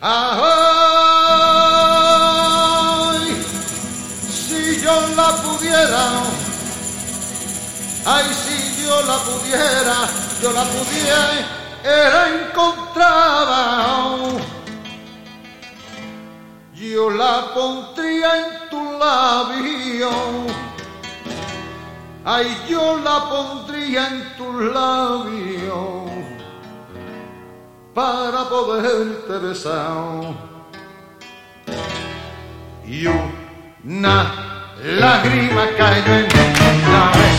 Ay, si yo la pudiera, ay, si yo la pudiera, yo la pudiera encontrar. Yo la pondría en tu labio, ay, yo la pondría en tu labio para poderte besar. Y una lágrima cayó en la arena,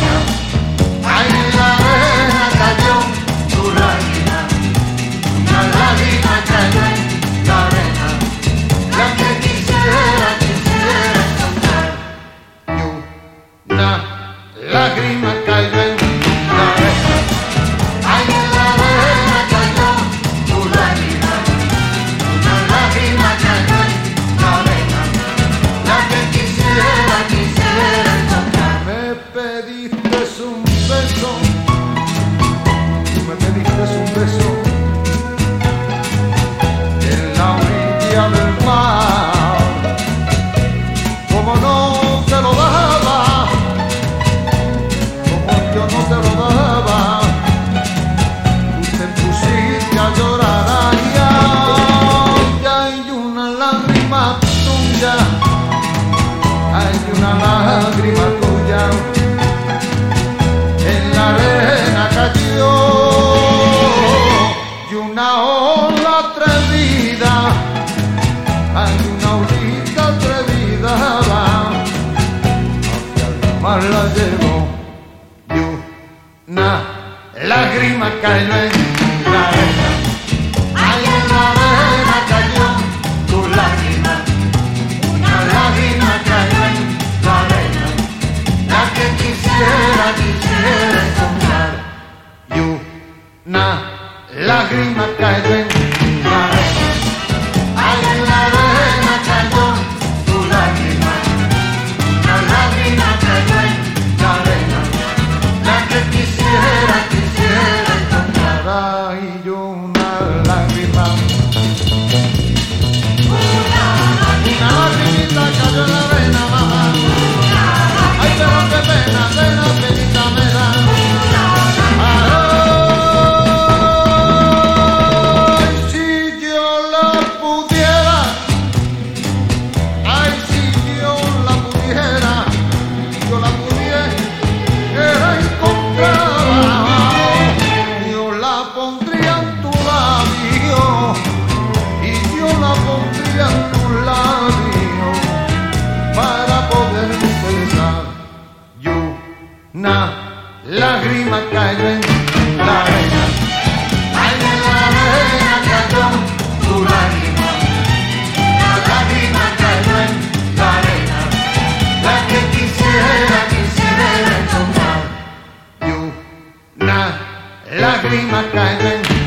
una lágrima tuya en la arena cayó y una ola atrevida hay una olita atrevida va hacia el mar la llevó y una lágrima cayó en la arena. Lágrima cayó en la arena. Ay, la arena cayó tu lágrima. Una lágrima cayó en la arena la que quisiera, quisiera encontrar Ay, una lágrima. Una lágrima cayó en la arena, ay en la arena cayó tu lágrima, una lágrima cayó en la arena, la que quisiera, quisiera encontrar. Y una lágrima cayó en